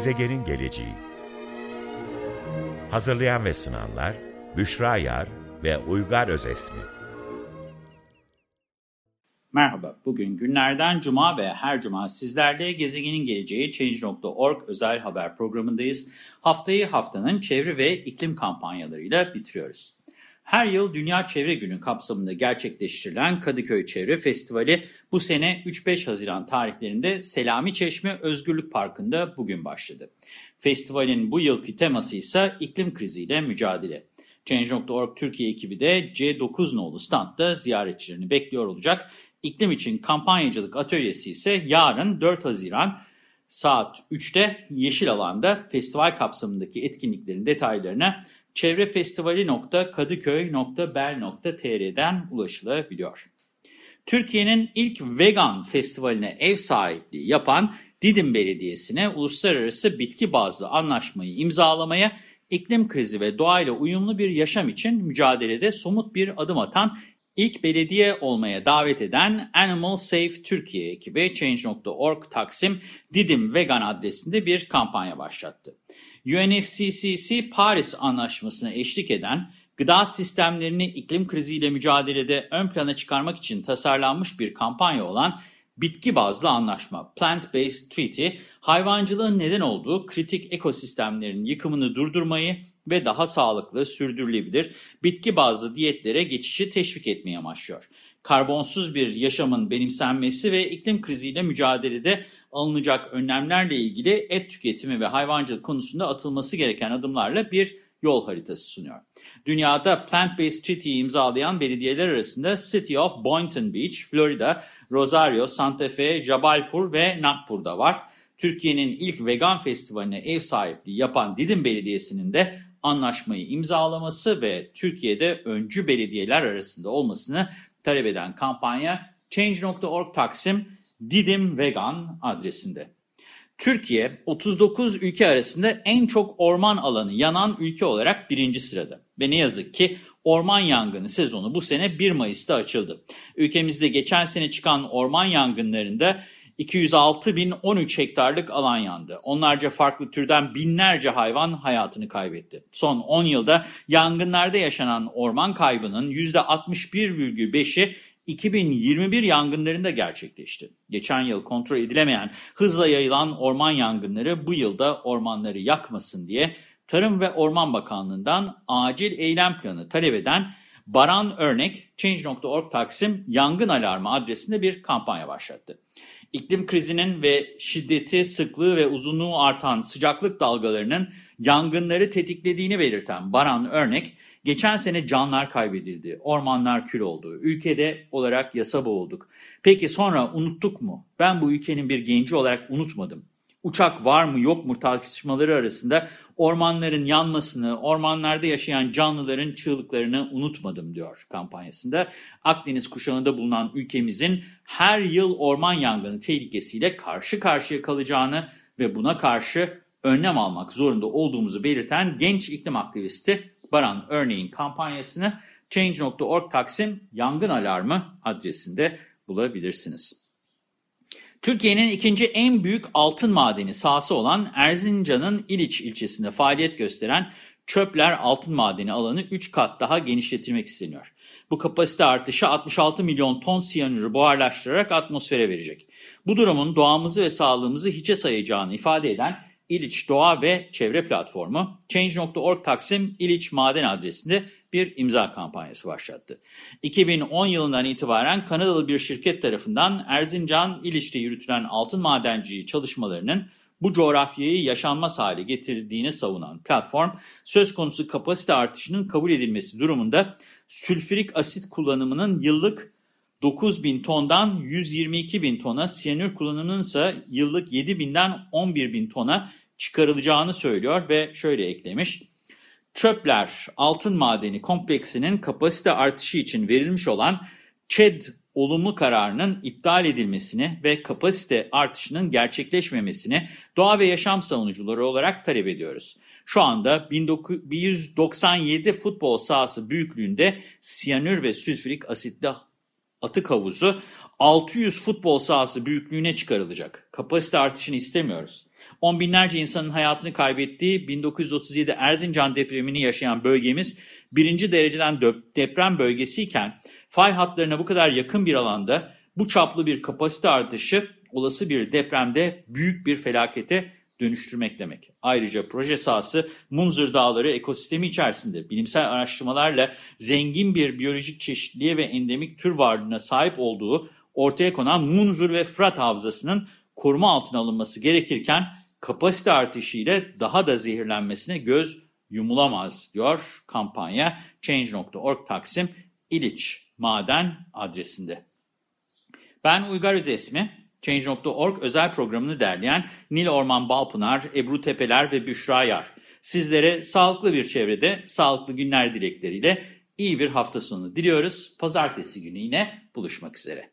Gezegenin geleceği Hazırlayan ve sunanlar Büşra Yar ve Uygar Özesmi Merhaba, bugün günlerden cuma ve her cuma sizlerle Gezegenin Geleceği Change.org özel haber programındayız. Haftayı haftanın çevre ve iklim kampanyalarıyla bitiriyoruz. Her yıl Dünya Çevre Günü kapsamında gerçekleştirilen Kadıköy Çevre Festivali bu sene 3-5 Haziran tarihlerinde Selami Çeşme Özgürlük Parkı'nda bugün başladı. Festivalin bu yılki teması ise iklim kriziyle mücadele. Change.org Türkiye ekibi de C9 nolu standta ziyaretçilerini bekliyor olacak. İklim için kampanyacılık atölyesi ise yarın 4 Haziran saat 3'te Yeşil Alan'da festival kapsamındaki etkinliklerin detaylarına çevrefestivali.kadıköy.bel.tr'den ulaşılabiliyor. Türkiye'nin ilk vegan festivaline ev sahipliği yapan Didim Belediyesi'ne uluslararası bitki bazlı anlaşmayı imzalamaya, iklim krizi ve doğayla uyumlu bir yaşam için mücadelede somut bir adım atan ilk belediye olmaya davet eden Animal Safe Türkiye ekibi Change.org Taksim Didim Vegan adresinde bir kampanya başlattı. UNFCCC Paris Anlaşması'na eşlik eden gıda sistemlerini iklim kriziyle mücadelede ön plana çıkarmak için tasarlanmış bir kampanya olan bitki bazlı anlaşma Plant-Based Treaty, hayvancılığın neden olduğu kritik ekosistemlerin yıkımını durdurmayı ve daha sağlıklı, sürdürülebilir bitki bazlı diyetlere geçişi teşvik etmeye amaçlıyor. Karbonsuz bir yaşamın benimsenmesi ve iklim kriziyle mücadelede alınacak önlemlerle ilgili et tüketimi ve hayvancılık konusunda atılması gereken adımlarla bir yol haritası sunuyor. Dünyada Plant-Based Treaty'yi imzalayan belediyeler arasında City of Boynton Beach, Florida, Rosario, Santa Fe, Jabalpur ve Nagpur'da var. Türkiye'nin ilk vegan festivaline ev sahipliği yapan Didim Belediyesi'nin de anlaşmayı imzalaması ve Türkiye'de öncü belediyeler arasında olmasını talep eden kampanya Change.org Taksim Didim Vegan adresinde. Türkiye 39 ülke arasında en çok orman alanı yanan ülke olarak birinci sırada. Ve ne yazık ki orman yangını sezonu bu sene 1 Mayıs'ta açıldı. Ülkemizde geçen sene çıkan orman yangınlarında 206.013 hektarlık alan yandı. Onlarca farklı türden binlerce hayvan hayatını kaybetti. Son 10 yılda yangınlarda yaşanan orman kaybının %61,5'i 2021 yangınlarında gerçekleşti. Geçen yıl kontrol edilemeyen hızla yayılan orman yangınları bu yılda ormanları yakmasın diye Tarım ve Orman Bakanlığı'ndan acil eylem planı talep eden Baran Örnek, Change.org Taksim Yangın Alarmı adresinde bir kampanya başlattı. İklim krizinin ve şiddeti, sıklığı ve uzunluğu artan sıcaklık dalgalarının yangınları tetiklediğini belirten Baran Örnek, geçen sene canlar kaybedildi, ormanlar kül oldu, ülkede olarak yasa boğulduk. Peki sonra unuttuk mu? Ben bu ülkenin bir genci olarak unutmadım. Uçak var mı yok mu tartışmaları arasında ormanların yanmasını, ormanlarda yaşayan canlıların çığlıklarını unutmadım diyor kampanyasında. Akdeniz kuşağında bulunan ülkemizin her yıl orman yangını tehlikesiyle karşı karşıya kalacağını ve buna karşı önlem almak zorunda olduğumuzu belirten genç iklim aktivisti Baran Örneğin kampanyasını Change.org Taksim Yangın Alarmı adresinde bulabilirsiniz. Türkiye'nin ikinci en büyük altın madeni sahası olan Erzincan'ın İliç ilçesinde faaliyet gösteren Çöpler Altın Madeni alanı 3 kat daha genişletilmek isteniyor. Bu kapasite artışı 66 milyon ton siyanürü buharlaştırarak atmosfere verecek. Bu durumun doğamızı ve sağlığımızı hiçe sayacağını ifade eden İliç Doğa ve Çevre Platformu, Change.org Taksim İliç Maden adresinde bir imza kampanyası başlattı. 2010 yılından itibaren Kanadalı bir şirket tarafından Erzincan İliç'te yürütülen altın madenciliği çalışmalarının bu coğrafyayı yaşanmaz hale getirdiğini savunan platform, söz konusu kapasite artışının kabul edilmesi durumunda sülfürik asit kullanımının yıllık 9 bin tondan 122 bin tona, siyanür kullanımının ise yıllık 7 binden 11 bin tona çıkarılacağını söylüyor ve şöyle eklemiş. Çöpler Altın Madeni Kompleksinin kapasite artışı için verilmiş olan ÇED olumlu kararının iptal edilmesini ve kapasite artışının gerçekleşmemesini doğa ve yaşam savunucuları olarak talep ediyoruz. Şu anda 1997 futbol sahası büyüklüğünde siyanür ve sülfürik asitli atık havuzu 600 futbol sahası büyüklüğüne çıkarılacak. Kapasite artışını istemiyoruz. On binlerce insanın hayatını kaybettiği 1937 Erzincan depremini yaşayan bölgemiz birinci dereceden deprem bölgesiyken fay hatlarına bu kadar yakın bir alanda bu çaplı bir kapasite artışı olası bir depremde büyük bir felakete dönüştürmek demek. Ayrıca proje sahası Munzur Dağları ekosistemi içerisinde bilimsel araştırmalarla zengin bir biyolojik çeşitliliğe ve endemik tür varlığına sahip olduğu ortaya konan Munzur ve Fırat Havzası'nın koruma altına alınması gerekirken kapasite artışı ile daha da zehirlenmesine göz yumulamaz diyor kampanya Change.org Taksim İliç Maden adresinde. Ben Uygar Özesmi. Change.org özel programını derleyen Nil Orman Balpınar, Ebru Tepeler ve Büşra Yar. Sizlere sağlıklı bir çevrede, sağlıklı günler dilekleriyle iyi bir hafta sonu diliyoruz. Pazartesi günü yine buluşmak üzere.